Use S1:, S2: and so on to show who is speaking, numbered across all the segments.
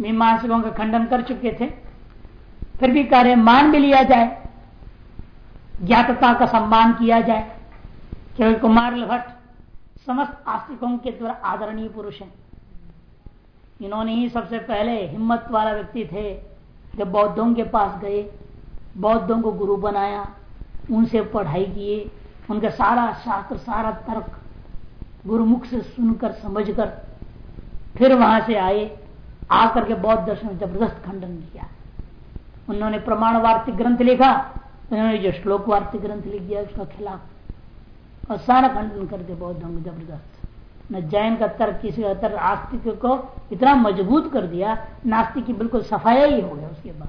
S1: मीमांसकों का खंडन कर चुके थे। फिर भी कार्य मान भी लिया जाए, ज्ञातता का सम्मान किया जाए। क्योंकि कुमार भट्ट समस्त आस्तिकों के द्वारा आदरणीय पुरुष हैं। इन्होंने ही सबसे पहले हिम्मत वाला व्यक्ति थे। जब बौद्धों के पास गए, बौद्धों को गुरु बनाया, उनसे पढ़ाई किए, उनका सारा शास्त्र, सारा तर्क गुरुमुख से सुनकर, समझकर फिर वहाँ से आए। आकर के बौद्ध दर्शन ज़बरदस्त खंडन किया। उन्होंने प्रमाण वार्तिक ग्रंथ लिखा, उन्होंने जो श्लोक वार्तिक ग्रंथ लिख दिया, उसका खिलाफ और सारा खंडन कर दिया बौद्धों ज़बरदस्त। न जैन का तर्क, किसी का तर्क, आस्तिक को इतना मज़बूत कर दिया नास्तिक की बिल्कुल सफाया ही हो गया उसके बाद।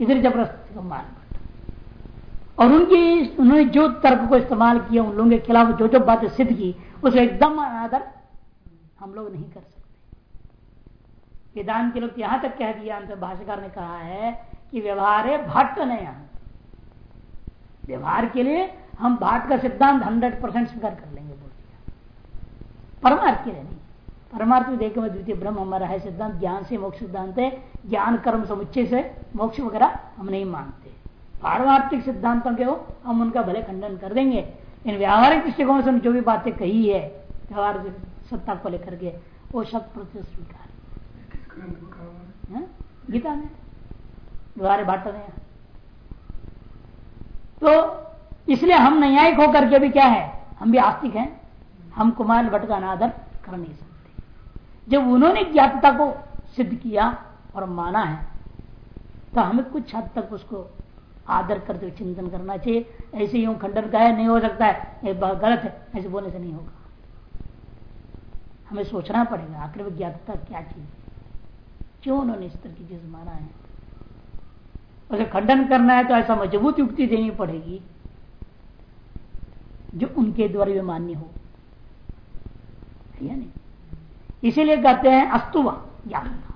S1: इधर ज़बरदस्त मार और उनकी उन्होंने जो तर्क को इस्तेमाल किया, उन लोगों के खिलाफ जो जो बातें सिद्ध की उसे एकदम अनादर हम लोग नहीं कर सकते। वेदांत के लोग यहाँ तक कह दिया अंत भाष्यकार ने कहा है कि व्यवहार है भट्ट नहीं व्यवहार के लिए हम भाट का सिद्धांत हंड्रेड परसेंट स्वीकार कर लेंगे, बोल दिया। परमार्थ के लिए नहीं। परमार्थ में देखे द्वितीय ब्रह्म हमारा है सिद्धांत, ज्ञान से मोक्ष सिद्धांत है। ज्ञान, कर्म, समुच्चय से मोक्ष वगैरह हम नहीं मानते। पारमार्थिक सिद्धांतों के हो हम उनका भले खंडन कर देंगे। इन व्यावहारिक दृष्टिकोण से जो भी बातें कही है, व्यवहार सत्ता को लेकर के वो शब्द प्रतिशत स्वीकार। गीता में? व्यवहार भाट ने तो इसलिए हम न्यायिक होकर के भी क्या है? हम भी आस्तिक हैं। हम कुमार भट्ट का अनादर कर नहीं सकते। जब उन्होंने ज्ञातता को सिद्ध किया और माना है तो हमें कुछ हद तक उसको आदर करते हुए चिंतन करना चाहिए। ऐसे यूँ खंडन का है, नहीं हो सकता है। ये गलत है। ऐसे बोलने से नहीं होगा। हमें सोचना पड़ेगा, आखिर में ज्ञातता क्या चीज़ क्यों उन्होंने इस तरह की चीज़ माना है? उसे खंडन करना है तो ऐसा मज़बूत युक्ति देनी पड़ेगी जो उनके द्वारा भी मान्य हो। इसीलिए कहते हैं, अस्तुवा ज्ञातता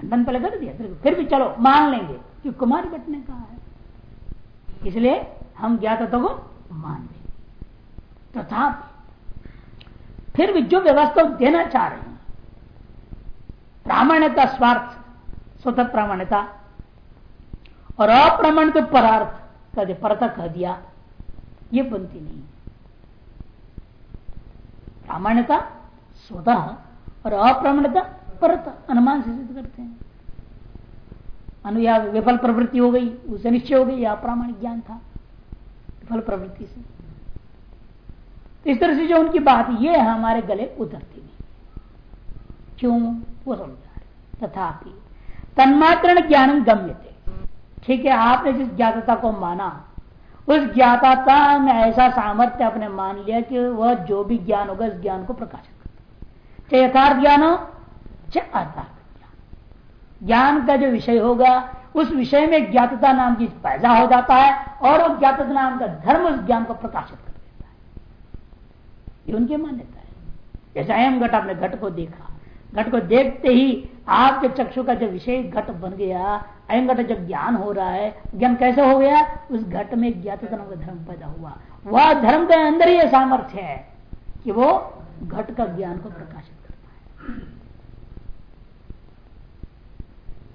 S1: खंडन पहले कर दिया, फिर भी चलो, मान लेंगे कि कुमार भट्ट ने कहा है। इसलिए हम ज्ञातता को मान लेंगे तथा तो फिर भी जो व्यवस्था देना चाह रहे प्रामाण्यता स्वार्थ, स्वतः प्रामाण्यता और अप्रमाणित तो परार्थ कह परता कह दिया, ये बनती नहीं। प्रामाण्यता स्वतः, और अप्रामाण्यता परत, अनुमान से सिद्ध करते हैं। अनुया विफल प्रवृत्ति हो गई उसे निश्चय हो गई, या प्रामाणिक ज्ञान था, विफल प्रवृत्ति से। तो इस तरह से जो उनकी बात, ये है हमारे गले उतरती क्यों? वो समझा रहे तथापि तन्मात्र ज्ञान गम्य थे ठीक है, आपने जिस ज्ञातता को माना, उस ज्ञाता में ऐसा सामर्थ्य आपने मान लिया कि वह जो भी ज्ञान होगा उस ज्ञान को प्रकाशित करता चाहे यथार्थ ज्ञान हो, चाहे अर्थार्थ ज्ञान। का जो विषय होगा, उस विषय में ज्ञातता नाम की पैदा हो जाता है और उस ज्ञातता नाम का धर्म उस ज्ञान को प्रकाशित कर देता है। ये उनकी मान्यता है। जैसे अयम घट आपने घट को देखा। घट को देखते ही आपके चक्षु का जो विषय घट बन गया अयम घट जब ज्ञान हो रहा है, ज्ञान कैसे हो गया? उस घट में ज्ञातता नाम का धर्म पैदा हुआ। वह धर्म के अंदर ही सामर्थ्य है कि वो घट का ज्ञान को प्रकाशित करता है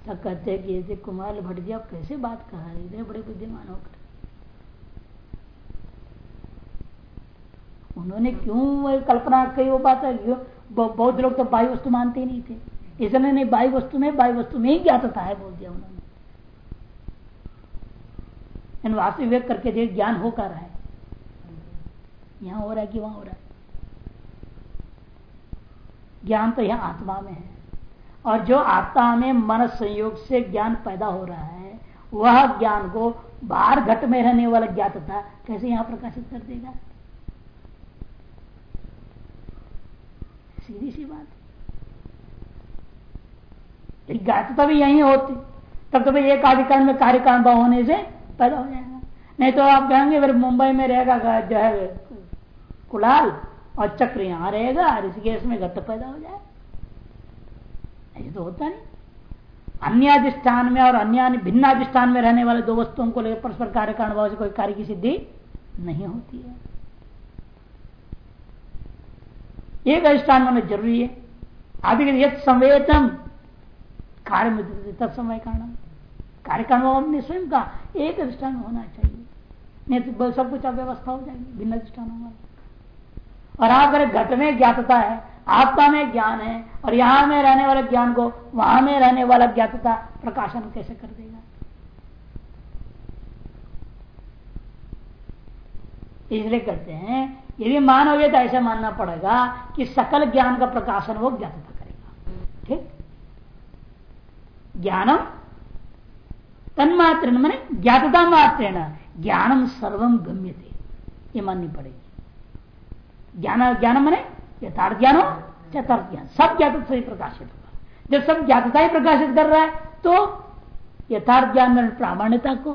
S1: सब कहते हैं कि ऐसे कुमार भट्ट जी, आप कैसे बात कहा रहे इतने बड़े बुद्धिमान होकर। उन्होंने क्यों कल्पना कही वो बात? है बहुत लोग तो बाई वस्तु मानते ही नहीं थे। इसलिए नहीं बाई वस्तु में बाई वस्तु में ही ज्ञातता है, बोल दिया उन्होंने। वास्तविक करके देख ज्ञान हो कर रहा है? यहाँ हो रहा है कि वहाँ हो रहा है? ज्ञान तो यहाँ आत्मा में है। और जो आत्मा में मन संयोग से ज्ञान पैदा हो रहा है, वह ज्ञान को बाहर घट में रहने वाला ज्ञातता कैसे यहाँ प्रकाशित कर देगा? सीधी सी बात ज्ञातता भी यही होती। तब तो भाई एक आधिकार में कार्य का अनुभव होने से पैदा हो जाएगा। नहीं तो आप कहेंगे, फिर मुंबई में रहेगा जो है कुलाल और चक्र यहाँ रहेगा ऋषिकेश में घट पैदा हो जाए। ऐसे तो होता नहीं। अन्य अधिष्ठान में और अन्य भिन्न अधिष्ठान में रहने वाले दो वस्तुओं को लेकर परस्पर कार्य का अनुभव से कोई कार्य की सिद्धि नहीं होती है। एक अधिष्ठान होना ज़रूरी है। आदि यद कार्य तत्समय कारण कार्य कारण हमने स्वयं का एक अधिष्ठान होना चाहिए। नहीं तो सब कुछ अव्यवस्था हो जाएगी, भिन्न अधिष्ठान होगा। और आप अगर घट में ज्ञातता है, आपका में ज्ञान है, और यहाँ में रहने वाले ज्ञान को वहाँ में रहने वाला ज्ञातता प्रकाशन कैसे कर देगा? इसलिए कहते हैं यदि मानोगे तो ऐसा मानना पड़ेगा कि सकल ज्ञान का प्रकाशन वो ज्ञातता करेगा। ठीक? ज्ञानम तन्मात्र मैंने ज्ञातता मात्र ज्ञानम सर्वम गम्य थे ये माननी पड़ेगी। ज्ञान ज्ञान मैंने यथार्थ ज्ञान हो, चतुर्थ ज्ञान। सब ज्ञात से प्रकाशित होगा। जब सब ज्ञातता ही प्रकाशित कर रहा है तो यथार्थ ज्ञान में प्रामाण्यता को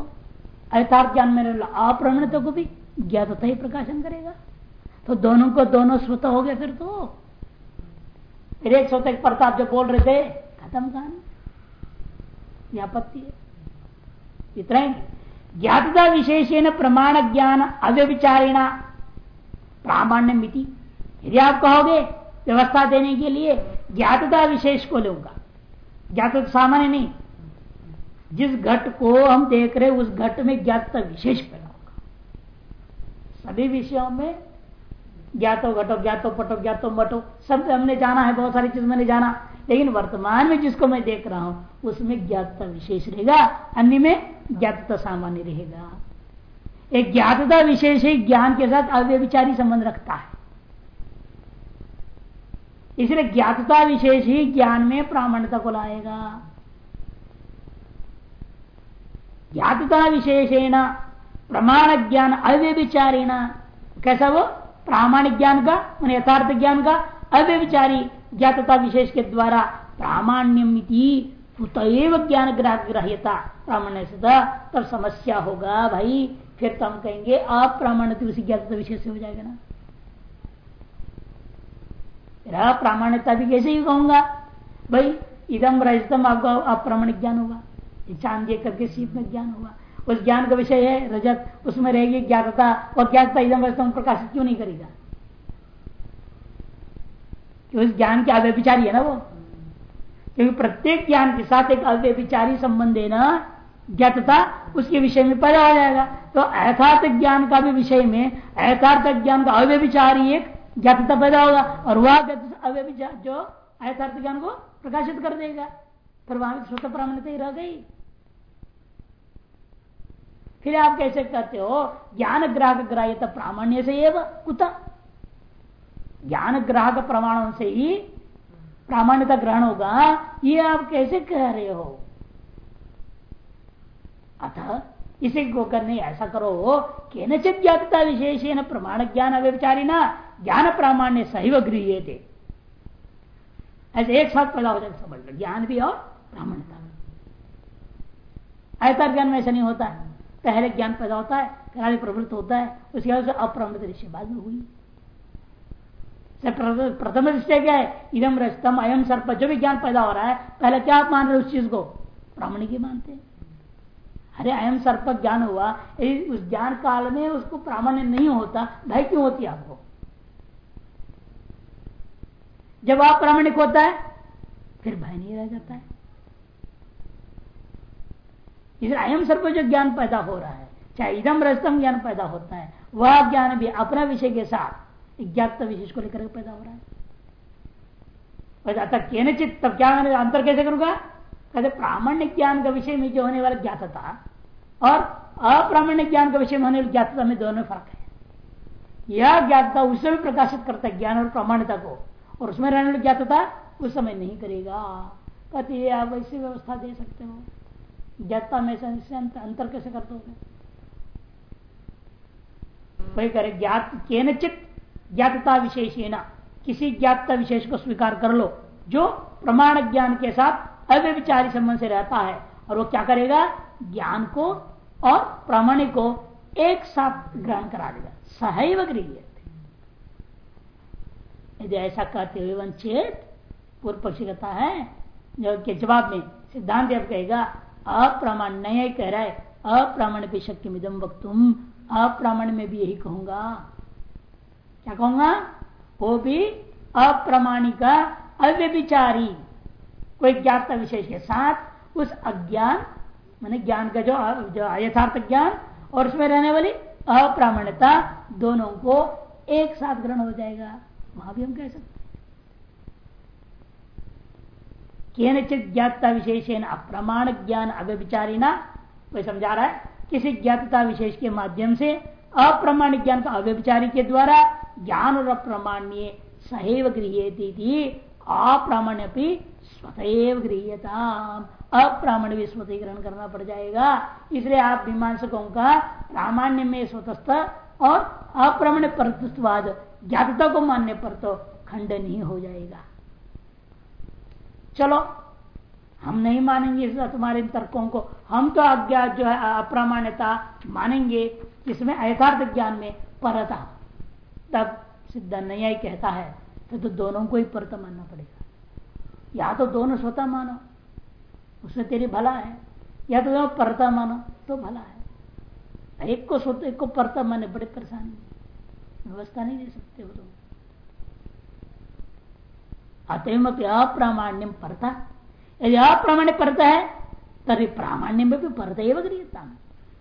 S1: यथार्थ ज्ञान में अप्रामाण्यता को भी ज्ञातता ही प्रकाशन करेगा। तो दोनों को दोनों स्वतः हो गया फिर तो। फिर एक स्वतः प्रताप जो बोल रहे थे, खत्म कहानी। आपत्ति है। इतना ही। ज्ञातता विशेषण प्रमाण ज्ञान अव्यविचारिणा प्रामाण्य मिति। यदि आप कहोगे व्यवस्था देने के लिए ज्ञातता विशेष को लूँगा। ज्ञात सामान्य नहीं। जिस घट को हम देख रहे उस घट में ज्ञातता विशेष पैदा होगा। सभी विषयों में ज्ञातो घटो, ज्ञातो पटो, ज्ञातो मटो, सब हमने जाना है, बहुत सारी चीज़ मैंने जाना। लेकिन वर्तमान में जिसको मैं देख रहा हूँ, उसमें ज्ञातता विशेष रहेगा, अन्य में ज्ञातता सामान्य रहेगा। एक ज्ञातता विशेष ही ज्ञान के साथ अव्यविचारी संबंध रखता है। इसलिए ज्ञातता विशेष ही ज्ञान में प्रामाण्यता को लाएगा। ज्ञातता विशेषेण, प्रमाण ज्ञान अव्यविचारीण कैसा वो? प्रामाणिक ज्ञान का मान यथार्थ ज्ञान का, अव्यविचारी ज्ञातता विशेष के द्वारा प्रामाण्यम तैव ज्ञान ग्राह्यता प्रामाण्य तब समस्या होगा, भाई। फिर तो हम कहेंगे, आप प्रामाण्य उसी ज्ञातता विशेष से हो जाएगा ना। फिर प्रामाण्यता भी कैसे ही कहूँगा? भाई इदम रजतम आपका अप्रामाणिक ज्ञान होगा। चांदी करके सीप में ज्ञान होगा। उस ज्ञान का विषय है, रजत, उसमें रहेगी ज्ञातता, और ज्ञातता इदम रजतम प्रकाशित क्यों नहीं करेगा? उस ज्ञान के अव्यभिचारी है ना वो। क्योंकि प्रत्येक ज्ञान के साथ एक अव्यभिचारी संबंध है ना, ज्ञातता, उसके विषय में पैदा हो जाएगा। तो यथार्थ ज्ञान का भी विषय में यथार्थ ज्ञान का अव्यभिचारी एक ज्ञातता पैदा होगा, और वह अव्यभिचार जो यथार्थ ज्ञान को प्रकाशित कर देगा। पर वहाँ स्वतः प्रामाण्यता ही रह गई। फिर आप कैसे कहते हो? ज्ञान ग्राहक ग्राह्यता प्रामाण्य से एवं कुत। ज्ञान ग्राहक प्रमाणों से ही प्रामाण्यता ग्रहण होगा। ये आप कैसे कह रहे हो? अतः इसे को करने ऐसा करो, केनचित ज्ञातता विशेष प्रमाण ज्ञान अव्यचारी ना ज्ञान प्रामाण्य सही गृह थे ऐसे एक साथ पैदा हो जाए समझ लो, ज्ञान भी और ब्राह्मणता आयतर ज्ञान में ऐसा नहीं होता है। पहले ज्ञान पैदा होता है, फिर प्रवृत्त होता है, उसके बाद अप्रामृत ऋषि बाद में हुई। प्रथम दृष्टि क्या है? इधम रस्तम अयम सर्प, जो भी ज्ञान पैदा हो रहा है, पहले क्या आप मान रहे उस चीज़ को? प्रामाणिक मानते हैं। अरे अयम सर्प ज्ञान हुआ उस ज्ञान काल में उसको प्रामाण्य नहीं होता, भय क्यों होती है आपको? जब आप प्रामाणिक होता है, फिर भय नहीं रह जाता है। इसलिए अयम सर्प जो ज्ञान पैदा हो रहा है। चाहे इदम रस्तम ज्ञान पैदा होता है, वह ज्ञान भी अपना विषय के साथ ज्ञात विशेष को लेकर पैदा हो रहा है। चित तब क्या अंतर कैसे करूँगा? कहते प्रामाण्य ज्ञान का विषय में जो होने वाला ज्ञातता और अप्रामाण्य ज्ञान का विषय में होने वाली ज्ञातता में दोनों फ़र्क है। यह ज्ञातता उस समय प्रकाशित करता है ज्ञान और प्रामाण्यता को, और उसमें रहने वाली ज्ञातता उस समय नहीं करेगा। कहते आप ऐसी व्यवस्था दे सकते हो। ज्ञाता में से अंतर कैसे कर दोगे? वही करे, ज्ञात केनचित ज्ञातता विशेषेण, किसी ज्ञातता विशेष को स्वीकार कर लो, जो प्रमाण ज्ञान के साथ अव्यविचारी संबंध से रहता है, और वो क्या करेगा? ज्ञान को और प्रामाणिक को एक साथ ग्रहण करा देगा। सहैव गृह यदि ऐसा कहते हुए वंचित, पूर्व पक्षी कहता है जो के जवाब में सिद्धांत अब कहेगा अप्रामाण नया कह रहा है अप्रामाण भी शक्ति मिदम वक्तुम। अप्रामाण में भी यही कहूँगा। क्या कहूँगा? वो भी अप्रामाणिका, अव्यभिचारी। कोई ज्ञाता विशेष के साथ, उस अज्ञान, मैंने ज्ञान का जो जो यथार्थ ज्ञान, और उसमें रहने वाली अप्रामाण्यता, दोनों को एक साथ ग्रहण हो जाएगा। वहाँ भी हम कह सकते ज्ञाता विशेषण अप्रमाण ज्ञान अव्यभिचारिणा, कोई समझा रहा है? किसी ज्ञातता विशेष के माध्यम से अप्रमाणिक ज्ञान का अव्यभिचारी के द्वारा ज्ञान और अप्रमाण्य सहैव गृह अप्रामाण्य भी स्वतएव गृहता अप्रामाण्य भी स्वतः ग्रहण करना पड़ जाएगा। इसलिए आप मीमांसकों का प्रामाण्य में स्वतस्थ और अप्रामाण्य परतवाद ज्ञातता को मानने पर तो खंडन ही हो जाएगा। चलो हम नहीं मानेंगे तुम्हारे तर्कों को। हम तो अज्ञात जो है अप्रामाण्यता मानेंगे इसमें यथार्थ ज्ञान में परता। तब सिद्ध न्याय कहता है तो, तो दोनों को ही परत मानना पड़ेगा। या तो दोनों स्वतः मानो उसमें तेरी भला है या तो दोनों परता मानो तो भला है। एक को स्वतः एक को परता माने बड़े परेशानी व्यवस्था नहीं दे सकते हो तो अतएव अप्रामाण्यम परता। यदि अप्रामाण्य परता है तभी प्रामाण्य में भी परत ही गृहता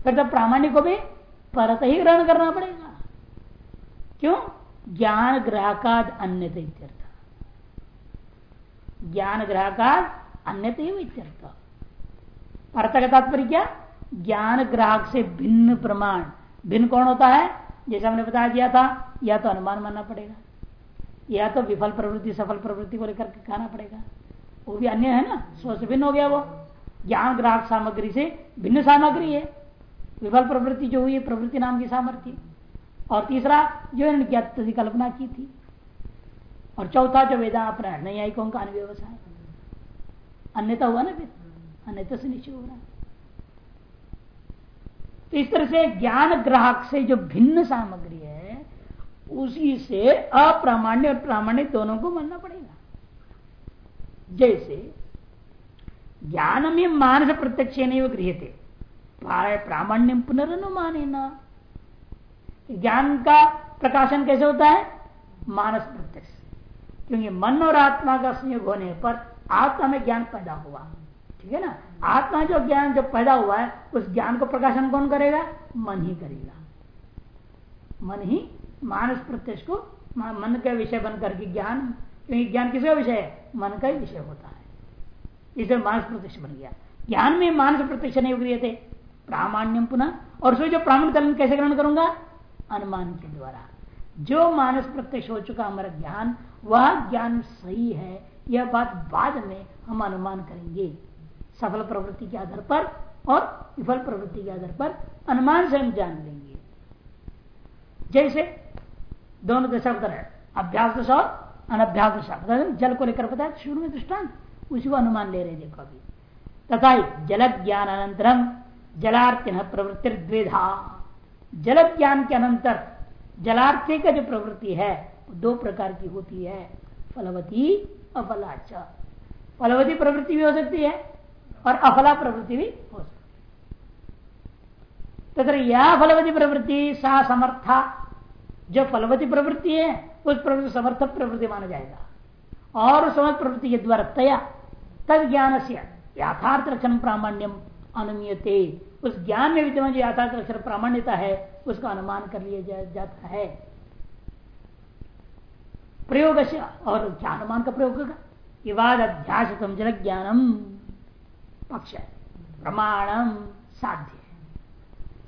S1: फिर तो प्रामाण्य को भी परत ही ग्रहण करना पड़ेगा। क्यों? ज्ञान ग्राहकाद अन्य ज्ञान ग्राहकाद अन्य परत का तात्पर्य क्या? ज्ञान ग्राहक से भिन्न प्रमाण। भिन्न कौन होता है? जैसे हमने बता दिया था, या तो अनुमान मानना पड़ेगा। या तो विफल प्रवृत्ति, सफल प्रवृत्ति को लेकर के कहना पड़ेगा। वो भी अन्य है ना, स्व से भिन्न हो गया वो। ज्ञान, ग्राहक सामग्री से भिन्न सामग्री है। विफल प्रवृत्ति जो हुई है, प्रवृत्ति नाम की सामर्थ्य। और तीसरा, जो ज्ञात की कल्पना की थी। और चौथा, जो वेदा अपना नैयायिकों का अनुव्यवसाय। अन्यता हुआ ना फिर? अन्यता से निश्चय हो रहा तो इस तरह से ज्ञान, ग्राहक से जो भिन्न सामग्री है उसी से अप्रामाण्य और प्रामाण्य दोनों को मानना पड़ेगा। जैसे ज्ञान में मानस प्रत्यक्ष नहीं गृह थे प्रामाण्य पुनरनुमान ज्ञान का प्रकाशन कैसे होता है? मानस प्रत्यक्ष। क्योंकि मन और आत्मा का संयोग होने पर आत्मा में ज्ञान पैदा हुआ। ठीक है ना? आत्मा जो ज्ञान जो पैदा हुआ है, उस ज्ञान को प्रकाशन कौन करेगा? मन ही करेगा। मन ही मानस प्रत्यक्ष को मन का विषय बन करके ज्ञान, क्योंकि ज्ञान किसका विषय है? मन का ही विषय होता है। इसे मानस प्रत्यक्ष बन गया। ज्ञान में मानस प्रत्यक्ष नहीं उग्रिय थे। प्रामाण्यम पुनः। और उसमें जो प्रामाण कलन कैसे ग्रहण करूँगा? अनुमान के द्वारा। जो मानस प्रत्यक्ष हो चुका हमारा ज्ञान, वह ज्ञान सही है। यह बात बाद में हम अनुमान करेंगे। सफल प्रवृत्ति के आधार पर और विफल प्रवृत्ति के आधार पर अनुमान से हम जान लेंगे। जैसे दोनों दशा बता रहे। अभ्यास दशा और अनभ्यास दशा जल को लेकर बताया शुरू में दृष्टांत, उसी को अनुमान ले रहे देखो अभी। तथा जल ज्ञान अनंतरम जलार्थी प्रवृत्ति द्विधा। जल ज्ञान के अनंतर, जलार्थी का जो प्रवृत्ति है दो प्रकार की होती है, फलवती अफलाच फलवती प्रवृत्ति भी हो सकती है, और अफला प्रवृत्ति भी हो सकती है। तथा यह फलवती प्रवृत्ति सा समर्था जो फलवती प्रवृत्ति है उस प्रवृत्ति समर्थ प्रवृत्ति माना जाएगा। और समर्थ प्रवृत्ति के द्वारा तया तद ज्ञान से यथार्थ लक्षण प्रामाण्यम अनुमीयते। उस ज्ञान में विद्यमान जो यथार्थ लक्षण प्रामाण्यता है उसका अनुमान कर लिया जा, जाता है। प्रयोग और क्या अनुमान का प्रयोग होगा। विवाद अध्यास जल ज्ञानम। पक्ष प्रमाणम साध्य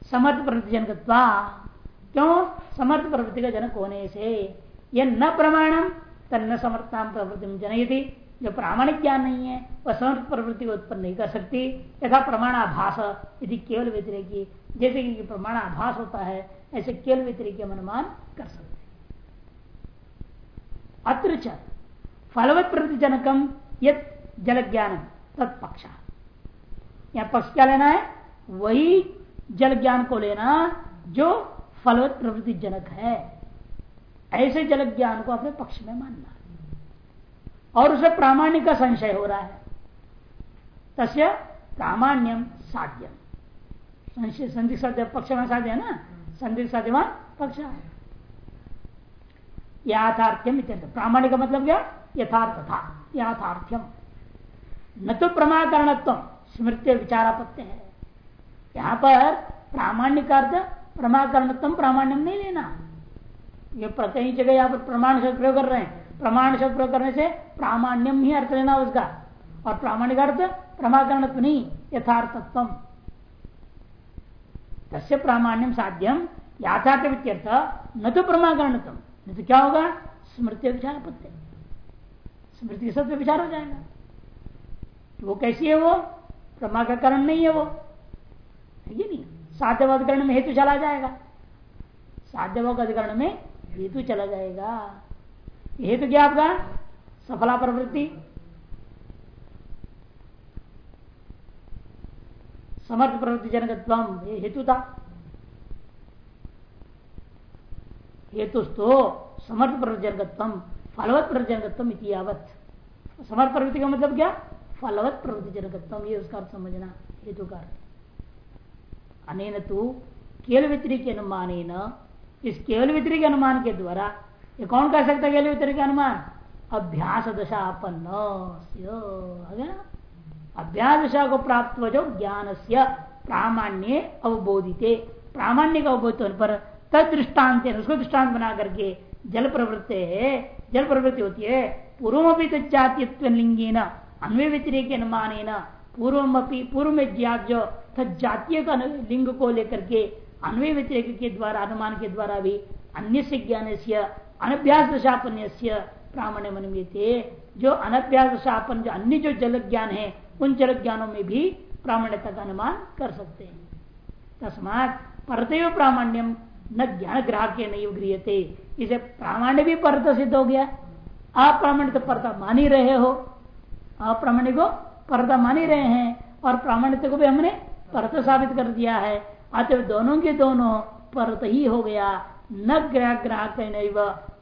S1: समर्थ प्रवृत्ति जनकत्वा क्यों? समर्थ प्रवृत्ति का जनक होने से यह न प्रमाणम तन्न समर्थता प्रवृत्ति जनयति। जो प्रामाणिक ज्ञान नहीं है, वह समर्थ प्रवृत्ति को उत्पन्न नहीं कर सकती। यथा प्रमाणाभास यदि केवल व्यतिरिकी, जैसे कि प्रमाणाभास होता है, ऐसे केवल व्यतिरिकी अनुमान कर सकते अत्र फलवत प्रवृत्ति जनकम यद जल ज्ञान तत्पक्ष पक्ष क्या लेना है? वही जल ज्ञान को लेना जो फलवत प्रवृत्ति जनक है। ऐसे जल ज्ञान को अपने पक्ष में मानना। और उसे प्रामाण्य का संशय हो रहा है। तस्य प्रामाण्यम साध्यम। संशय संदिग्ध साध्य, पक्ष में साध्य है ना? संदिग्ध साध्यवान पक्ष याथार्थ्यम प्रामाण्य का मतलब क्या? यथार्थ था यथार्थ्यम। न तो प्रमाकरणत्व स्मृति विचारापत्य है। यहाँ पर प्रामाण्य अर्थ प्रमाकरणत्व प्रामाण्यम नहीं लेना। ये कई जगह यहाँ पर प्रमाण शब्द प्रयोग कर रहे हैं। प्रमाण शब्द प्रयोग करने से प्रामाण्यम ही अर्थ लेना उसका। और प्रामाणिक अर्थ प्रमाकरणत्व नहीं यथार्थत्व तस्य प्रामाण्यम साध्यम याथार्थ न तो प्रमाकरणत्म नहीं तो क्या होगा? स्मृति विचार पत्ते। स्मृति के सत्य विचार हो जाएगा। तो वो कैसी है वो? प्रमा का करण नहीं है वो। है नहीं? साध्यवाद करण में हेतु चला जाएगा। साध्यवाद अधिकरण में हेतु चला जाएगा। हेतु क्या आपका सफला प्रवृत्ति। समर्थ प्रवृत्ति जनकत्व ये हेतु था। हेतु तो समर्थ प्रवृत्ति फलवत प्रवृत्ति यावत। समर्थ प्रवृत्ति का मतलब क्या? फलवत प्रवृत्ति जनकत्व ये उसका समझना, हेतु का अनेन तो केवल व्यतिरिक अनुमान इस केवल व्यतिरिक अनुमान के द्वारा ये कौन कर सकता है केवल अनुमान अभ्यास दशा अपन्न अभ्यास दशा को प्राप्त हो जो ज्ञान से प्रामाण्य अवबोधित। प्रामाण्य का अवबोध होने पर तद उसको दृष्टांत बना करके जल प्रवृत्ति जल प्रवृत्ति होती है पूर्व भी जातीय लिंगी न अन्वय व्यतिरिक अनुमान पूर्व पूर्व में ज्ञात जो जातीय का लिंग को लेकर के अन्वय व्यतिरिक के द्वारा अनुमान के द्वारा भी अन्य से ज्ञान से अनभ्यास दशापन्य प्रामाण्य मनमित जो अनभ्यास दशापन जो अन्य जो जल ज्ञान है, उन जल ज्ञानों में भी प्रामाण्यता का अनुमान कर सकते हैं। तस्मात परतव प्रामाण्यम न ज्ञान ग्राहक नहीं गृहते इसे प्रामाण्य भी परत सिद्ध हो गया। आप प्रामाण्य तो परता मान ही रहे हो। आप प्रामाण्य को परता मान ही रहे हैं। और प्रामाण्य को भी हमने परत साबित कर दिया है। अतः दोनों के दोनों परत ही हो गया। न ग्राहक ग्राहक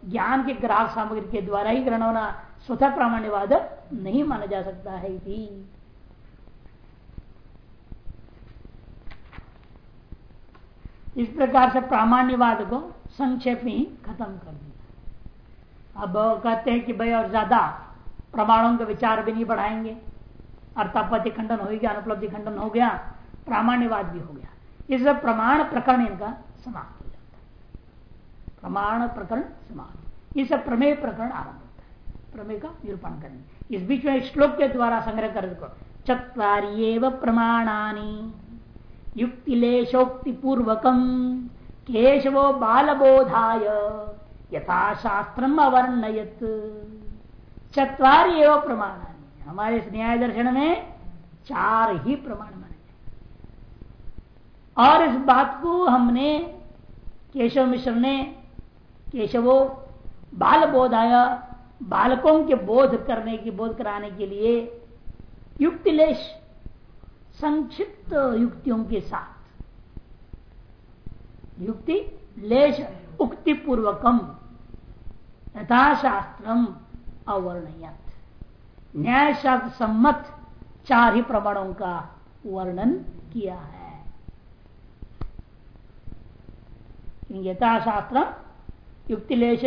S1: ज्ञान के ग्राहक सामग्री के द्वारा ही ग्रहण होना स्वतः प्रामाण्यवाद नहीं माना जा सकता है इस प्रकार से प्रामाण्यवाद को संक्षेप में ही खत्म कर दिया। अब कहते हैं कि भाई और ज़्यादा प्रमाणों का विचार भी नहीं बढ़ाएँगे। अर्थापत्ति खंडन हो गया, अनुपलब्धि खंडन हो गया। प्रामाण्यवाद भी हो गया। इस प्रमाण प्रकरण इनका समाप्त हो जाता है। प्रमाण प्रकरण समाप्त इस प्रमेय प्रकरण आरंभ होता है। प्रमेय का निरूपण करेंगे। इस बीच में श्लोक के द्वारा संग्रह कर चतवारी प्रमाणानी युक्तिलेशोक्ति पूर्वकम केशवो बालबोधाय यथा शास्त्रम अवर्णयत। चतवार एवं प्रमाण हमारे न्याय दर्शन में चार ही प्रमाण और इस बात को हमने केशव मिश्र ने, केशवो बाल बोधाया बालकों के बोध करने की, बोध कराने के लिए युक्तिलेश, संक्षिप्त युक्तियों के साथ। युक्ति लेश उक्ति पूर्वकम यथाशास्त्रम अवर्णयत। न्याय शास्त्र सम्मत चार ही प्रमाणों का वर्णन किया है। यथाशास्त्र युक्तिलेश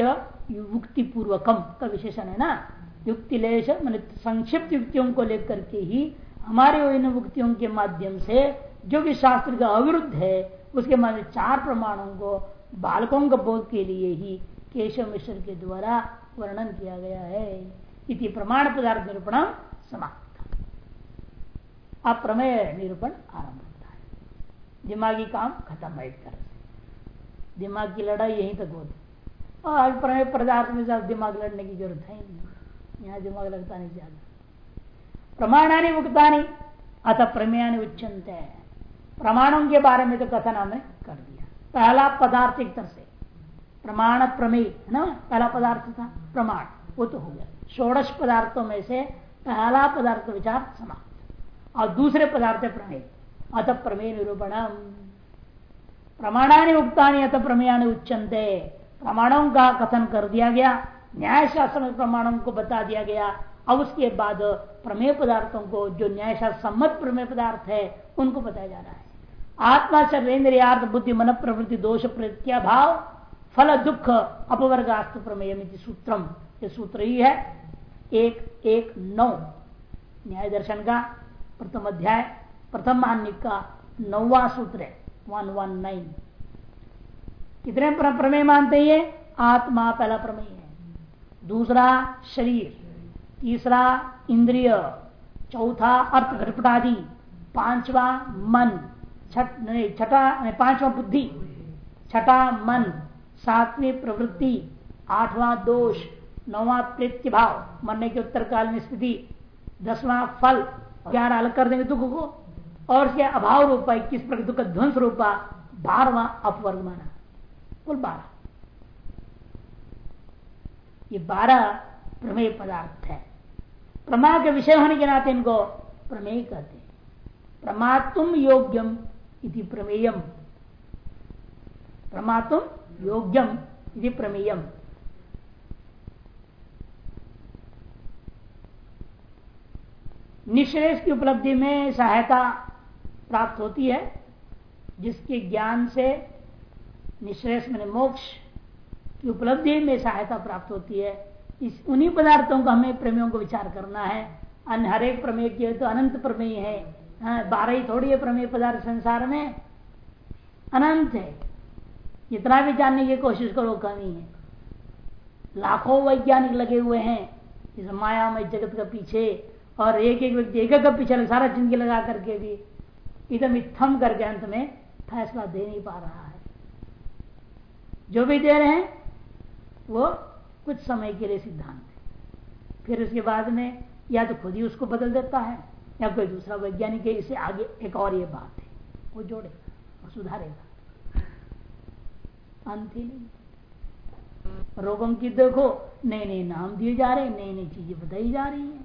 S1: युक्ति पूर्वकम का विशेषण है ना? युक्तिलेश मान संक्षिप्त युक्तियों को लेकर के ही हमारे इन मुक्तियों के माध्यम से जो भी शास्त्र का अविरुद्ध है, उसके माध्यम चार प्रमाणों को बालकों के बोध के लिए ही केशव मिश्र के द्वारा वर्णन किया गया है। इति प्रमाण पदार्थ निरूपण समाप्त। अब प्रमेय निरूपण आरंभ होता है। दिमागी काम खत्म है एक तरह से। दिमाग की लड़ाई यहीं तक होती। और प्रमेय पदार्थ में दिमाग लड़ने की ज़रूरत है नहीं। यहाँ दिमाग लगता नहीं ज़्यादा। प्रमाणानी उक्तानी अतः प्रमेयानी उच्चनते प्रमाणों के बारे में तो कथन हमने कर दिया। पहला पदार्थ एक तरह से। प्रमाण प्रमेय, है ना? पहला पदार्थ था प्रमाण। वो तो हो गया। षोड़श पदार्थों में से पहला पदार्थ विचार समाप्त। और दूसरे पदार्थ प्रमेय। अतः प्रमेय निरूपण प्रमाणानी उक्तानी अतः प्रमेयानी उच्चनते प्रमाणों का कथन कर दिया गया? न्याय शास्त्र में प्रमाणों को बता दिया गया। अब उसके बाद प्रमेय पदार्थों को, जो न्यायशास्त्र सम्मत प्रमेय पदार्थ है, उनको बताया जा रहा है। आत्मा चरेन्द्रियार्थ बुद्धि, मन प्रवृत्ति, दोष प्रत्याभाव, फल, दुख, अपवर्गास्त प्रमेय सूत्रम। ये सूत्र ही है। एक एक, नौ। न्याय दर्शन का प्रथम अध्याय, प्रथम मान्य का नौवा सूत्र है। वन वन नाइन कितने प्रमेय मानते हैं आत्मा पहला प्रमेय है। दूसरा शरीर, तीसरा इंद्रिय, चौथा अर्थ घटपटादि, पांचवा मन, छठ छठा पांचवा बुद्धि, छठा मन, सातवीं प्रवृत्ति, आठवां दोष, नौवा प्रेत्य भाव मरने के उत्तर स्थिति, दसवां फल, ग्यारह अलग कर देंगे दुख को। और उसके अभाव रूपा, इक्कीस प्रकार दुख, ध्वंस रूपा, बारवा अपवर्ग माना कुल बारह। ये बारह प्रमेय पदार्थ है। प्रमा के विषय होने के नाते इनको प्रमेय कहते हैं। प्रमातुम योग्यम इति प्रमेयम। प्रमातुम योग्यम इति प्रमेयम। निश्रेष की उपलब्धि में सहायता प्राप्त होती है जिसके ज्ञान से निश्रेष में मोक्ष की उपलब्धि में सहायता प्राप्त होती है। इस उन्हीं पदार्थों का हमें प्रेमियों को विचार करना है। अन्य हर एक प्रमेय की तो अनंत प्रमेय है। हाँ, बारह ही थोड़ी है प्रमेय पदार्थ संसार में। अनंत है। जितना भी जानने की कोशिश करो कमी है। लाखों वैज्ञानिक लगे हुए हैं इस मायामय जगत का पीछे और एक एक व्यक्ति एक एक पीछे सारा ज़िंदगी लगा करके भी। एकदम इथम करके अंत में फैसला दे नहीं पा रहा है। जो भी दे रहे हैं, वो कुछ समय के लिए सिद्धांत है। फिर उसके बाद में या तो खुद ही उसको बदल देता है, या कोई दूसरा वैज्ञानिक है, इसे आगे एक और ये बात है, वो जोड़ेगा और सुधारेगा। अंत ही नहीं। रोगों की देखो नए नए नाम दिए जा रहे हैं नई नई चीज़ें बताई जा रही है।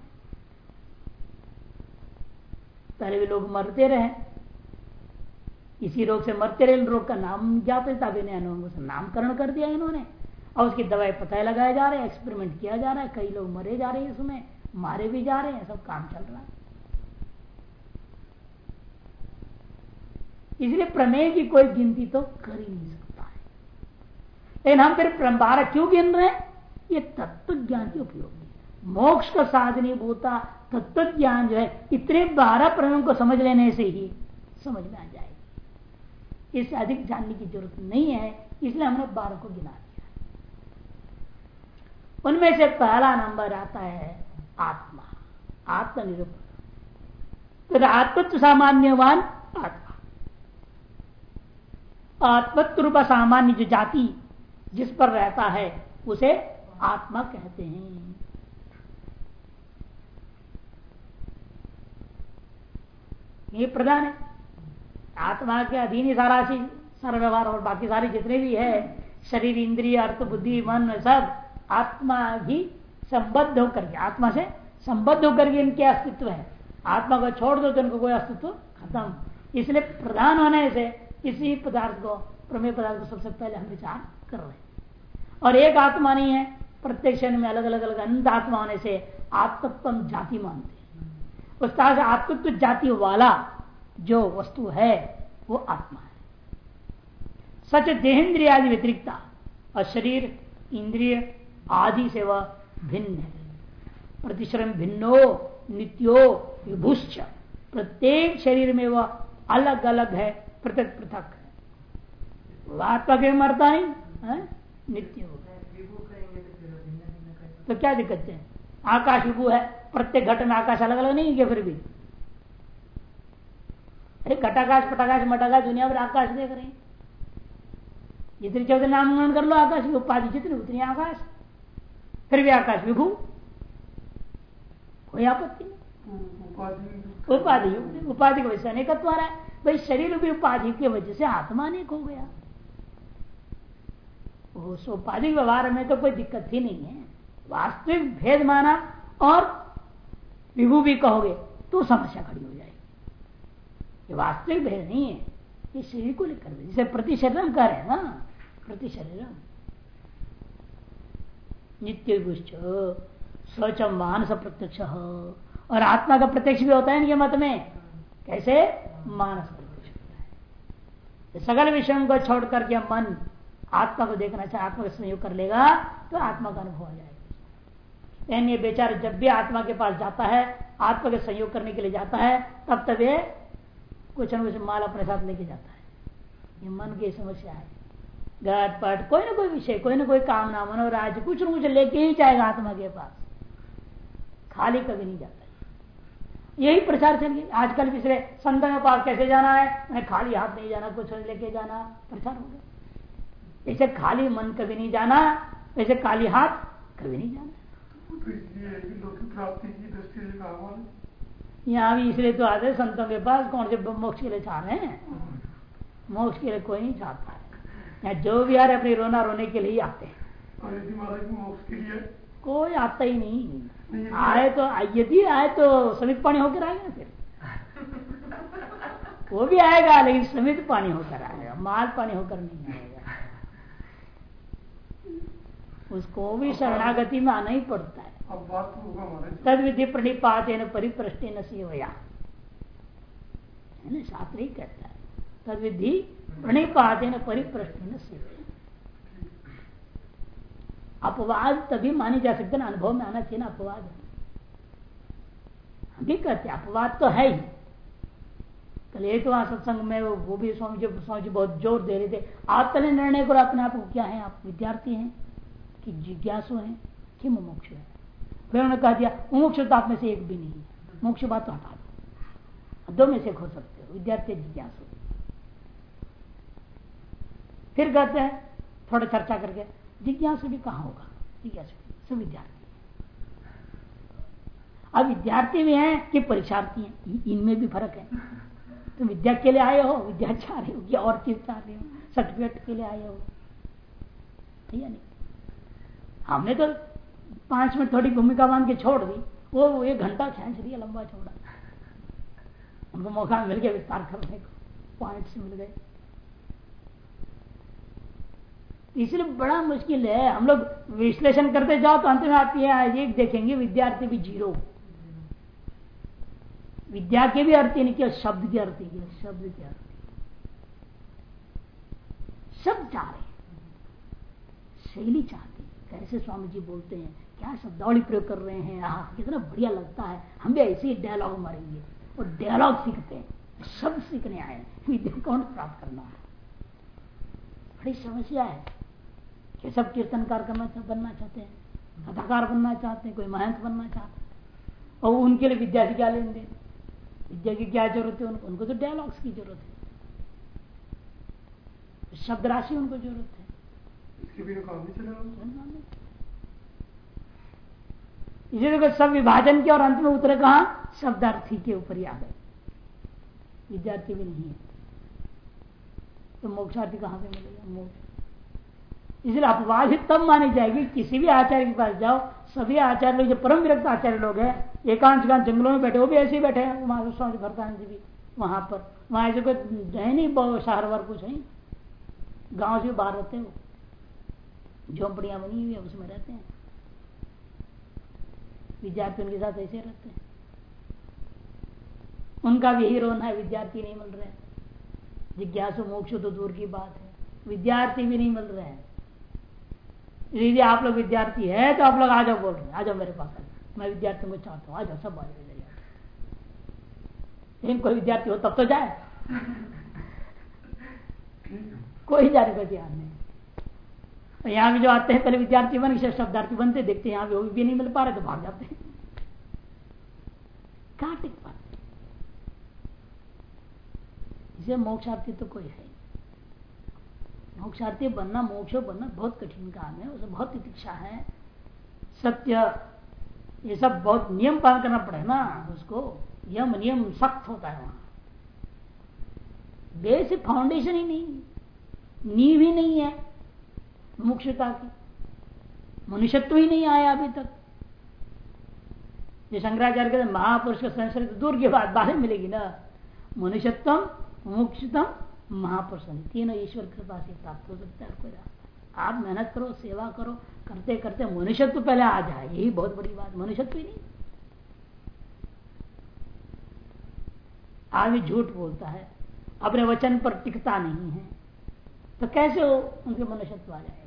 S1: पहले भी लोग मरते रहे इसी रोग से मरते रहे रोग का नाम नहीं नामकरण कर दिया इन्होंने। और उसकी दवाई पता लगाया जा रहा है एक्सपेरिमेंट किया जा रहा है, कई लोग मरे जा रहे हैं इसमें, मारे भी जा रहे हैं, सब काम चल रहा है। इसलिए प्रमेय की कोई गिनती तो कर ही नहीं सकता है। लेकिन हम फिर बारह क्यों गिन रहे हैं? ये तत्व ज्ञान की उपयोगी मोक्ष का साधनी भूता तत्व ज्ञान जो है, इतने बारह प्रमेयों को समझ लेने से ही समझ में आ जाएगी। इससे अधिक जानने की ज़रूरत नहीं है, इसलिए हमने बारह को गिना दिया। उनमें से पहला नंबर आता है आत्मा। आत्मनिरूपण तो आत्मत्व सामान्यवान आत्मा। आत्मत्व रूप सामान्य जो जाति जिस पर रहता है, उसे आत्मा कहते हैं। ये प्रधान है। आत्मा के अधीन ही सारा सारा व्यवहार और बाकी सारे जितने भी है, शरीर, इंद्रिय, अर्थ, बुद्धि, मन, सब आत्मा ही संबद्ध होकर के, आत्मा से संबद्ध होकर के इनके अस्तित्व है। आत्मा को छोड़ दो तो इनको कोई अस्तित्व खत्म। इसलिए प्रधान होने से इसी पदार्थ को, प्रमेय पदार्थ को सबसे पहले हम विचार कर रहे हैं। और एक आत्मा नहीं है, प्रत्येक क्षण में अलग अलग अलग अनंत आत्मा होने से आत्मत्व जाति मानते उस तरह से आत्मत्व जाति वाला जो वस्तु है, वो आत्मा है। सच देहेंद्रिय आदि व्यतिरिक्ता, और शरीर, इंद्रिय आदि से वह भिन्न है। प्रतिश्रम भिन्नो, नित्यो, विभुश्च, प्रत्येक शरीर में वह अलग अलग है, पृथक पृथक है। आत्मा के मरता नहीं, है? नित्य तो क्या दिक्कत है? आकाश विभू है, प्रत्येक घट में आकाश अलग अलग नहीं है फिर भी? अरे घटाकाश पटाकाश मटाकाश दुनिया भर आकाश देख रहे हैं। जितने चौधरी नाम कर लो, आकाश की उपाधि जितनी उतनी आकाश। फिर भी आकाश विभू कोई आपत्ति नहीं। उपाधि उपाधि की वजह से अनेकत्व आ रहा है। भाई, शरीर भी उपाधि की वजह से आत्मा अनेक हो गया। उस उपाधि व्यवहार में तो कोई दिक्कत ही नहीं है। वास्तविक भेद माना और विभू भी कहोगे तो समस्या खड़ी हो ये वास्तविक भेद नहीं है। ये शरीर को लेकर जिसे प्रति शरीरम कह रहे हैं ना? प्रति शरीरम नित्य स्वच मानस प्रत्यक्ष और आत्मा का प्रत्यक्ष भी होता है इनके मत में। कैसे? मानस प्रत्यक्ष होता है। सगल विषयों को छोड़ करके मन, आत्मा को देखना चाहे, आत्मा का संयोग कर लेगा तो आत्मा का अनुभव हो जाएगा। बेचारा जब भी आत्मा के पास जाता है, आत्मा के संयोग करने के लिए जाता है, तब तब ये कुछ न कुछ माल अपने साथ लेके जाता है। ये मन की समस्या है। घाट पाट कोई ना कोई विषय, कोई ना कोई कामना, मनोराज कुछ न कुछ लेके ही जाएगा आत्मा के पास। खाली कभी नहीं जाता यही प्रचार चल गया आजकल पिछले संत में पास कैसे जाना है? मैं खाली हाथ नहीं जाना, कुछ लेके जाना प्रचार हो गया। ऐसे खाली मन कभी नहीं जाना ऐसे खाली हाथ कभी नहीं जाना। यहाँ भी इसलिए तो आते संतों के पास कौन से मोक्ष के लिए चाह रहे हैं? मोक्ष के लिए कोई नहीं चाहता है। यहाँ जो भी आ रहे अपनी रोना रोने के लिए आते हैं।
S2: मोक्ष के लिए
S1: कोई आता ही नहीं। आए तो यदि आए तो समित पानी होकर आएगा फिर। वो भी आएगा लेकिन समित पानी होकर आएगा माल पानी होकर नहीं आएगा। उसको भी शरणागति में आना ही पड़ता है। तद विधि प्रणिपात परिप्रष्टे न सेवया। शास्त्र ही कहता है। तद विधि प्रणिपात परिप्रष्टे न सेवया। अपवाद तभी मानी जा सकते ना, अनुभव में आना चाहिए ना अपवाद। भी कहते अपवाद तो है ही। कल एक वहाँ सत्संग में वो भी स्वामी जी स्वामी जी बहुत ज़ोर दे रहे थे। आप पहले निर्णय करो, अपने आप को क्या है? आप विद्यार्थी हैं कि जिज्ञासु हैं कि मुमुक्ष है? फिर उन्होंने कह दिया, मुमुक्ष आप में से एक भी नहीं मोक्ष बात तो हटा दो। दो में से हो सकते हो, विद्यार्थी जिज्ञासु। फिर कहते हैं, थोड़ा चर्चा करके, जिज्ञासु भी कहा होगा? जिज्ञासु सब विद्यार्थी अब विद्यार्थी भी हैं कि परीक्षार्थी हैं इनमें भी फ़र्क है। तो विद्या के लिए आए हो, विद्या चाह रहे हो या और चीज़ चाह रहे हो? सर्टिफिकेट के लिए आए हो। ठीक है नहीं? हमने तो पाँच मिनट थोड़ी भूमिका बाँध के छोड़ दी, वो एक घंटा खींच दिया लंबा छोड़ा उनको मौका मिल गया विस्तार करने को पॉइंट्स मिल गए। इसलिए बड़ा मुश्किल है, हम लोग विश्लेषण करते जाओ तो अंत में ये देखेंगे विद्यार्थी भी ज़ीरो। विद्या के भी अर्थ नहीं किया शब्द के अर्थ किया शब्द के अर्थ। शब्द चाह रहे शैली चाहते कैसे स्वामी जी बोलते हैं? क्या शब्दावली प्रयोग कर रहे हैं? आह, कितना बढ़िया लगता है। हम भी ऐसे ही डायलॉग मारेंगे और डायलॉग सीखते हैं। शब्द सीखने आए विद्या कौन प्राप्त करना है। बड़ी समस्या है कि सब कीर्तनकार करना बनना चाहते हैं। कथाकार बनना चाहते हैं। कोई महंत बनना चाहते हैं। और उनके लिए विद्या से क्या लेन देन? विद्या की क्या ज़रूरत है उनको? उनको तो डायलॉग्स की ज़रूरत है। शब्द राशि उनको ज़रूरत है। इसी देखो, सब विभाजन के और अंत में उतरे कहा? शब्दार्थी के ऊपर ही आ गए। विद्यार्थी भी नहीं है। तो मोक्षार्थी कहाँ से मिलेगा? मोक्ष। इसलिए अपवाद ही तब मानी जाएगी, किसी भी आचार्य के पास जाओ, सभी आचार्य लोग, जो परम विरक्त आचार्य लोग हैं एकांश का जंगलों में बैठे, वो भी ऐसे ही बैठे हैं वहाँ स्वामी भरतानंद जी भी, वहाँ पर। वहाँ ऐसे कोई है नहीं शहर वर कुछ है गाँव से बाहर रहते हो झोंपड़ियाँ बनी हुई है उसमें रहते हैं। विद्यार्थी उनके साथ ऐसे रहते हैं। उनका भी यही रोना है विद्यार्थी नहीं मिल रहे जिज्ञासु मोक्ष तो दूर की बात है। विद्यार्थी भी नहीं मिल रहे हैं। यदि आप लोग विद्यार्थी है तो आप लोग आ जाओ बोल रहे आ जाओ मेरे पास आ मैं विद्यार्थियों को चाहता हूँ आ जाओ सब आ जाओ लेकिन कोई विद्यार्थी हो तब तो जाए। कोई जाने का ध्यान नहीं। तो यहाँ भी जो आते हैं, पहले विद्यार्थी बन शब्दार्थी बनते, देखते यहाँ भी भी नहीं मिल पा रहे तो भाग जाते हैं। कहा टिक पाते इसे मोक्षार्थी तो कोई है मोक्षार्थी बनना, मोक्ष बनना बहुत कठिन काम है, उसे बहुत प्रतीक्षा है। सत्य, ये सब बहुत नियम पालन करना पड़े ना, उसको यम नियम सख्त होता है वहाँ। बेसिक फाउंडेशन ही नहीं, नींव ही नहीं है। मुक्षता की। मनुष्यत्व ही नहीं आया अभी तक। जो शंकराचार्य के महापुरुष का संस्कृत दूर की बात बाद मिलेगी ना। मनुष्यत्व मुक्षतम महापुरुष तीनों ईश्वर कृपा से प्राप्त हो सकता है, कोई आप मेहनत करो, सेवा करो, करते करते मनुष्यत्व पहले आ जाए। यही बहुत बड़ी बात, मनुष्यत्व ही नहीं। आदमी झूठ बोलता है, अपने वचन पर टिकता नहीं है। तो कैसे हो उनके मनुष्यत्व आ जाएगा?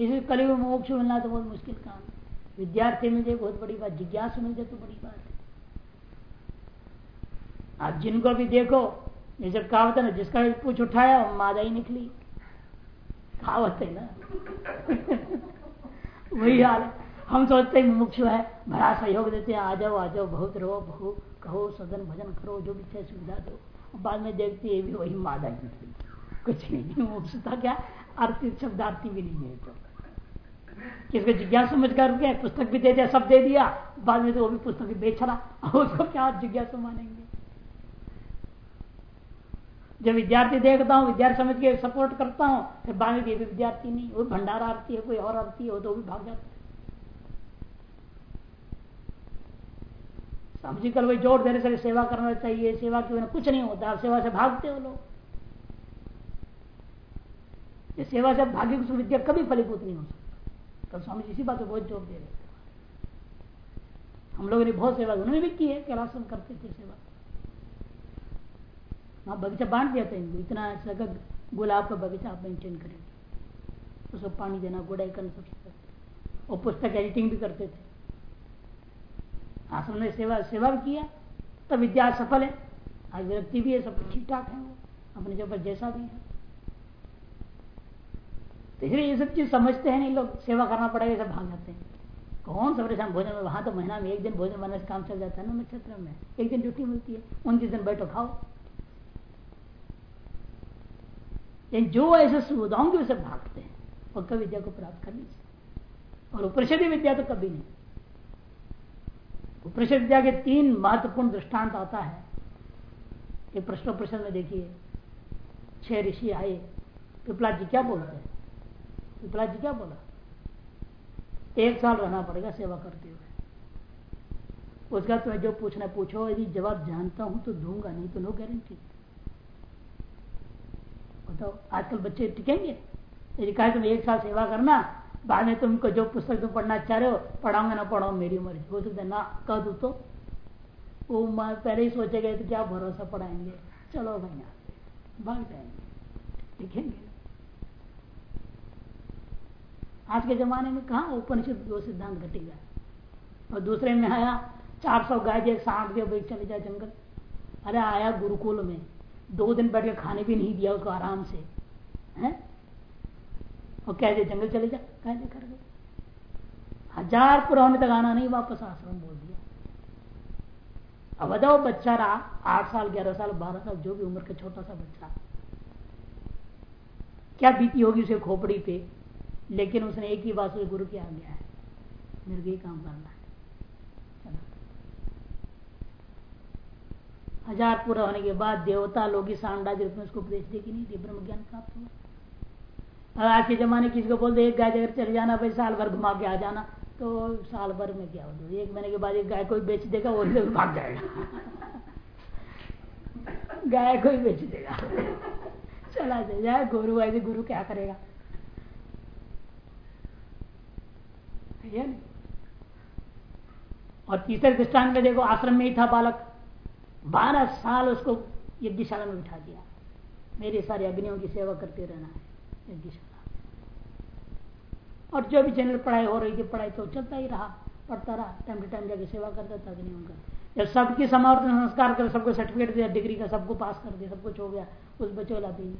S1: इसे में मोक्ष मिलना तो बहुत मुश्किल काम है। विद्यार्थी मिल जाए बहुत बड़ी बात। जिज्ञासु मिल जाए तो बड़ी बात है। आप जिनको भी देखो जैसे कहावत है ना, जिसका पूछ उठाया मादा ही निकली। कहावत है ना? वही हाल है। हम सोचते हैं मुमुक्ष है भरा सहयोग देते हैं। आ जाओ आ जाओ, बहुत रहो, बहु कहो, सदन भजन करो, जो भी चाहे सुविधा दो। बाद में देखते हैं भी वही मादा ही निकली। कुछ नहीं मुमुक्षता क्या? आरती शब्दार्थी भी नहीं है तो। किसको जिज्ञासा समझ कर पुस्तक भी दे दिया, सब दे दिया। बाद में तो वो भी पुस्तक भी बेच रहा उसको क्या जिज्ञासा मानेंगे? जब विद्यार्थी देखता हूँ, विद्यार्थी समझ के सपोर्ट करता हूँ, फिर बाद में भी विद्यार्थी नहीं, वो भंडारा आरती है, कोई और आरती है, वो तो भी भाग जाता समझी कल वही ज़ोर देने से सेवा करना चाहिए, सेवा के बिना कुछ नहीं होता, सेवा से भागते हो लोग। सेवा से भाग्य विद्या कभी फलीभूत नहीं हो सकती। कल स्वामी जी इसी बात पर बहुत ज़ोर दे रहे थे हम लोगों ने बहुत सेवा उन्होंने भी की है, कैलाश करते थे सेवा। वहाँ बगीचा बांट दिया था इतना ऐसा गुलाब का बगीचा आप मेंटेन करेंगे उसको पानी देना, गुड़ाई करना सब और पुस्तक एडिटिंग भी करते थे। आश्रम ने सेवा सेवा भी किया, तब विद्या सफल है। आज व्यक्ति भी है, सब ठीक ठाक है वो, अपने जब जैसा भी है। तो ये सब चीज़ समझते हैं नहीं लोग, सेवा करना पड़ेगा सब भाग जाते हैं। कौन सब परेशान? भोजन में वहाँ तो महीना में एक दिन भोजन बनाने से काम चल जाता है ना नक्षत्र में। एक दिन ड्यूटी मिलती है उनतीस दिन बैठो, खाओ। लेकिन जो ऐसे सुविधाओं की वजह से भागते हैं और कभी विद्या को प्राप्त कर नहीं और उपनिषद विद्या तो कभी नहीं। उपनिषद विद्या के तीन महत्वपूर्ण दृष्टांत आता है। कि प्रश्न प्रश्न में देखिए, छह ऋषि आए पिपला जी क्या बोलते हैं? पिपला जी क्या बोला। एक साल रहना पड़ेगा सेवा करते हुए। उसका तुम्हें जो पूछना पूछो, यदि जवाब जानता हूँ तो दूँगा, नहीं तो नो गारंटी बताओ, आजकल बच्चे टिकेंगे? यदि कहा तुम एक साल सेवा करना, बाद में तुमको जो पुस्तक तुम पढ़ना चाह रहे हो, पढ़ाऊँगा ना पढ़ाओ मेरी मर्ज़ी। हो सकता है ना, कह दू तो। वो पहले ही सोचे गए तो क्या भरोसा पढ़ाएँगे। चलो भैया भाग जाएँगे। लिखेंगे आज के जमाने में कहा उपनिषद दो सिद्धांत घटेगा और दूसरे में आया, चार सौ गाय जे सांप के चले जाए जंगल। अरे आया गुरुकुल में, दो दिन बैठ के खाने भी नहीं दिया उसको आराम से, है? और कह दे, जंगल चले जा, कह दे, कर गए हज़ार पुराने तक आना नहीं, वापस आश्रम बोल दिया। अब बताओ, बच्चा रहा, आठ साल, ग्यारह साल, बारह साल, जो भी उम्र का छोटा सा बच्चा। क्या बीती होगी उसे खोपड़ी पे? लेकिन उसने एक ही बात गुरु की आ गया है मेरे को काम करना है। हज़ार पूरा होने के बाद देवता लोग सांडा रूप में उसको उपदेश दे कि नहीं ब्रह्म ज्ञान प्राप्त हुआ। अब आज के जमाने किसी को बोलते, एक गाय अगर चले जाना, भाई साल भर घुमा के आ जाना। तो साल भर में क्या होता एक महीने के बाद एक गाय कोई बेच देगा वो इधर भाग जाएगा। गाय कोई बेच देगा। चला जाए। गुरु, ऐसे गुरु क्या करेगा? और तीसरे दृष्टान में देखो, आश्रम में ही था बालक। बारह साल उसको यज्ञशाला में बिठा दिया। मेरी सारी अग्नियों की सेवा करते रहना है, यज्ञशाला। और जो भी जनरल पढ़ाई हो रही थी, पढ़ाई तो चलता ही रहा, पढ़ता रहा टाइम टू टाइम जाके सेवा करता था अग्नियों का। जब सबकी समावर्तन संस्कार कर, सबको सर्टिफिकेट दिया डिग्री का, सबको पास कर दिया, सब कुछ हो गया, उस बच्चे वाला भी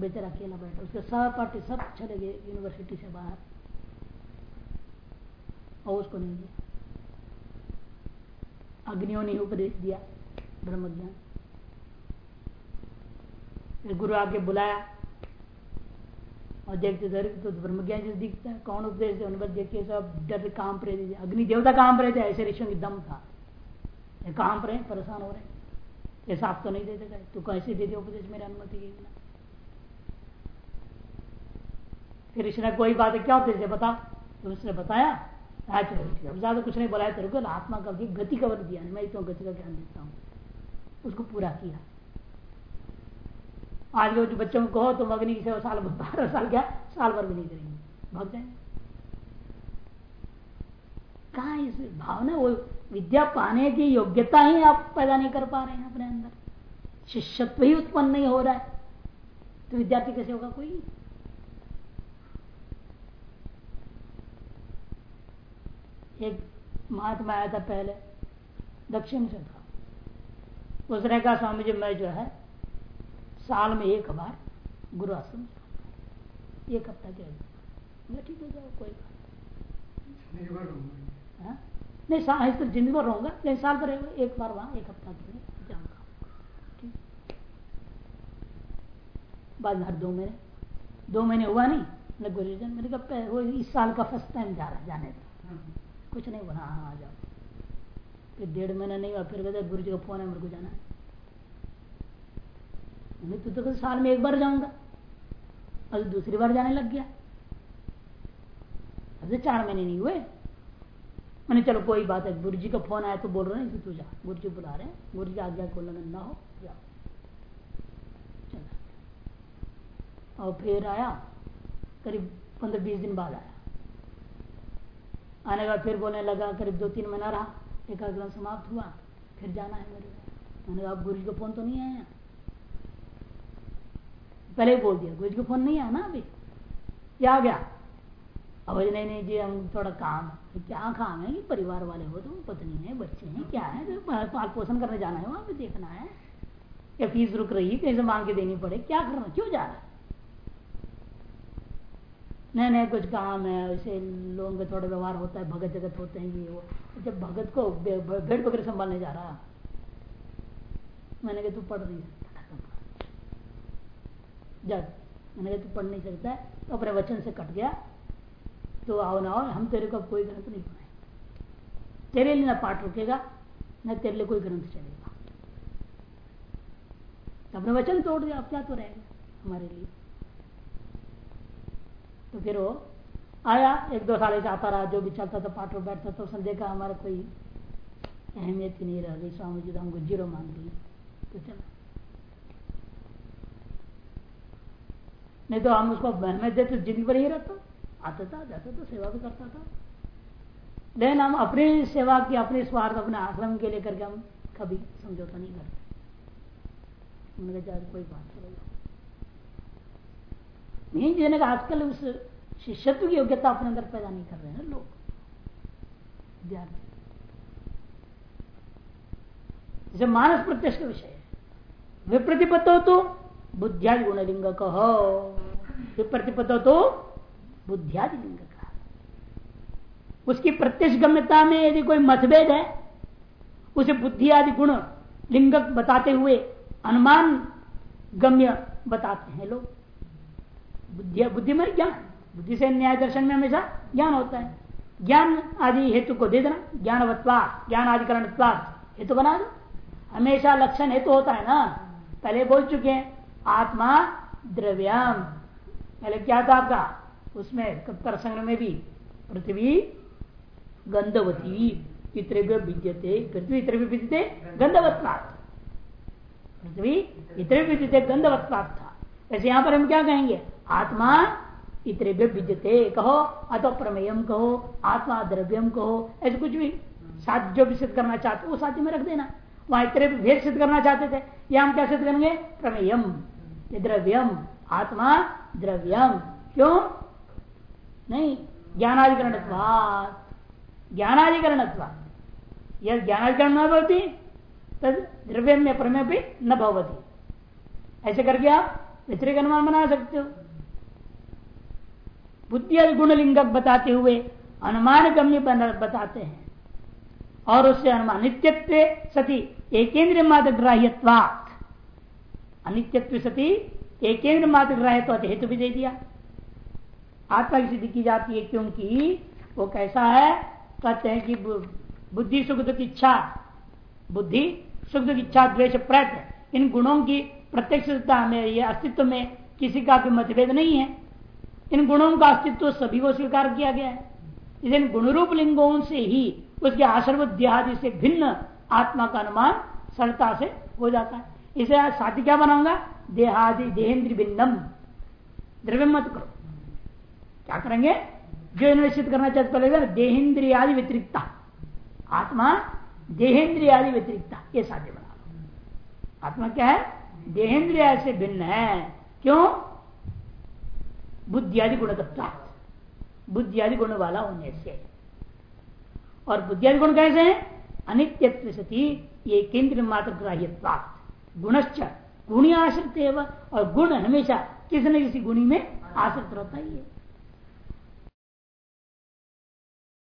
S1: बेचारा अकेला बैठा, उसके सहपाठी सब चले गए यूनिवर्सिटी से बाहर। और उसको नहीं दिया। अग्नियों ने उपदेश दिया, ब्रह्म ज्ञान। गुरु आके बुलाया और देखते धर तो ब्रह्म ज्ञान जो दिखता है, कौन उपदेश दे? उन देखिए सब डर काम प्रे अग्नि देवता काम प्रे थे? ऐसे ऋषियों की दम था। काम प्रे? परेशान हो रहे ऐसा साफ़ तो नहीं देते गए। तू कैसे दे दे उपदेश? मेरी अनुमति के बिना फिर ऋषि ने कोई बात है, क्या उपदेश बता। तो उसने बताया ज़्यादा कुछ नहीं बोलाया तेरे को आत्मा का गति का वर्ग दिया मैं तो गति का ज्ञान देता हूँ। उसको पूरा किया। आज जो बच्चों को कहो तुम अग्नि की सेवा साल बारह साल क्या? साल भर भी नहीं करेंगे। भाग जाएँगे कहा इस भावना वो विद्या पाने की योग्यता ही आप पैदा नहीं कर पा रहे हैं अपने अंदर। शिष्यत्व ही उत्पन्न नहीं हो रहा है। तो विद्यार्थी कैसे होगा? कोई एक महात्मा आया था पहले दक्षिण से था। उसने कहा स्वामी जी मैं जो है साल में एक बार गुरु आश्रम एक हफ़्ता के मैं ठीक हो जाओ कोई बात हाँ? नहीं साल तो ज़िंदगी भर रहूँगा नहीं साल भर एक बार वहाँ एक हफ़्ता के लिए जाऊँगा। बाद हर दो महीने दो महीने हुआ नहीं न गुरुजन मैंने कहा इस साल का फ़र्स्ट टाइम जा रहा जाने दो। कुछ नहीं बोला हाँ आ जाओ। फिर डेढ़ महीना नहीं हुआ, फिर कहते गुरु जी का फ़ोन है, मेरे को जाना है। तू तो साल में एक बार जाऊँगा। और दूसरी बार जाने लग गया। अभी चार महीने नहीं हुए। मैंने चलो, कोई बात है गुरु जी का फ़ोन आया तो बोल रहे हैं कि तू जा। गुरु जी बुला रहे हैं। गुरु जी आज्ञा को लगन ना हो, जाओ। चला। और फिर आया, करीब पंद्रह बीस दिन बाद आया। आने का फिर बोलने लगा करीब दो तीन महीना रहा, एक ग्रंथ समाप्त हुआ, फिर जाना है मेरे मैंने कहा गुरु का फ़ोन तो नहीं आया? पहले बोल दिया गुरु का फ़ोन नहीं आया ना अभी? क्या आ गया। अब नहीं नहीं जी, हम थोड़ा काम है। क्या काम है? कि परिवार वाले हो, तुम पत्नी है, बच्चे हैं, क्या है? तो पाल पोषण करने जाना है, वहाँ पे देखना है। या फ़ीस रुक रही है, कहीं मांग के देनी पड़े, क्या करना, क्यों जा रहा है? नहीं नहीं कुछ काम है, ऐसे लोगों का थोड़ा व्यवहार होता है, भगत जगत होते हैं ये, वो। जब भगत को भेड़ बकरे संभालने जा रहा, मैंने कहा, तू पढ़ नहीं है? जब मैंने कहा, तू पढ़ नहीं सकता तो अपने वचन से कट गया तो आओ ना आओ, हम तेरे को कोई ग्रंथ नहीं पढ़ाए तेरे लिए ना पाठ रुकेगा, न तेरे लिए कोई ग्रंथ चलेगा। तो अपने वचन तोड़ दिया अब क्या तो रहेगा हमारे लिए? तो फिर वो आया, एक दो साल आता रहा, जो भी चलता था, पाठ में बैठता तो उसने देखा हमारा कोई अहमियत ही नहीं रह गई स्वामी जी तो हमको ज़ीरो मान दिए तो चला। नहीं तो हम उसको अहमियत देते ज़िंदगी भर ही रहता। आता था, जाता था, सेवा भी करता था। लेकिन हम अपनी सेवा की, अपने स्वार्थ, अपने आश्रम के लिए करके हम कभी समझौता नहीं करते। कोई बात चलेगा नहीं देने का आजकल उस शिष्यत्व की योग्यता अपने अंदर पैदा नहीं कर रहे हैं लोग। जैसे मानस प्रत्यक्ष का विषय है। विप्रतिपत्त हो तो बुद्धियादि गुणलिंग कहो विप्रतिपत्त हो तो बुद्धियादि लिंग का उसकी प्रत्यक्ष गम्यता में यदि कोई मतभेद है, उसे बुद्धि आदि गुण लिंग बताते हुए अनुमान गम्य बताते हैं लोग। बुद्धि बुद्धि में ज्ञान। बुद्धि से न्याय दर्शन में हमेशा ज्ञान होता है। ज्ञान आदि हेतु को दे देना। ज्ञानवत्वा ज्ञान आदिकरण हेतु बना दो। हमेशा लक्षण हेतु होता है ना। पहले बोल चुके हैं, आत्मा द्रव्यम। पहले क्या था आपका? उसमें प्रसंग में भी। पृथ्वी गंधवती इतरे विद्यते पृथ्वी इतरे विद्यते गंधवत्वात्। पृथ्वी इतरे विद्यते गंधवत्वात्। था ऐसे यहाँ पर हम क्या कहेंगे? आत्मा इतरे विद्यते, कहो। अतो प्रमेयम कहो, आत्मा द्रव्यम कहो। ऐसे कुछ भी। साथ जो भी सिद्ध करना चाहते, वो साध्य में रख देना। वहाँ इतने भेद सिद्ध करना चाहते थे, या हम क्या सिद्ध करेंगे? प्रमेयम। द्रव्यम। आत्मा द्रव्यम। क्यों? नहीं ज्ञानाधिकरण ज्ञानाधिकरण यह ज्ञानाधिकरण न भवती, तद द्रव्य में प्रमेय भी न भवती। ऐसे करके आप व्यतिरिक अनुमान बना सकते हो। बुद्धि गुणलिंगक बताते हुए अनुमान गम्य बताते हैं। और उससे अनुमान नित्यत्व सती एकेंद्र मात्र ग्राह्यवात अनित्यत्व सती एकेंद्र मात्र ग्राह्यत्व हेतु भी दे दिया। आत्मा की सिद्धि की जाती है क्योंकि वो कैसा है? कहते हैं कि बुद्धि सुख दुख इच्छा। बुद्धि सुख दुख इच्छा, द्वेष प्रयत्न इन गुणों की प्रत्यक्षता में ये अस्तित्व में किसी का भी मतभेद नहीं है। इन गुणों का अस्तित्व सभी को स्वीकार किया गया है। इन गुणरूप लिंगों से ही उसके आश्रव देहादि से भिन्न आत्मा का अनुमान सरलता से हो जाता है। इसे साथी क्या बनाऊँगा? देहादि देहेंद्र भिन्नम। द्रव्य मत करो। क्या करेंगे? जो निश्चित करना चाहते पहले देहेंद्रियादि व्यतिरिक्ता। आत्मा देहेंद्रियादि व्यतिरिक्ता। ये साध्य बना आत्मा क्या है? देहेंद्रिया से भिन्न है। क्यों? बुद्धि आदि गुण आदि गुण वाला होने से। और बुद्धि आदि गुण कैसे हैं? अनित्य सती ये केंद्र मात्र ग्राह्य गुणश्च गुणी आश्रित और गुण हमेशा किसी न किसी गुणी में आश्रित रहता ही है।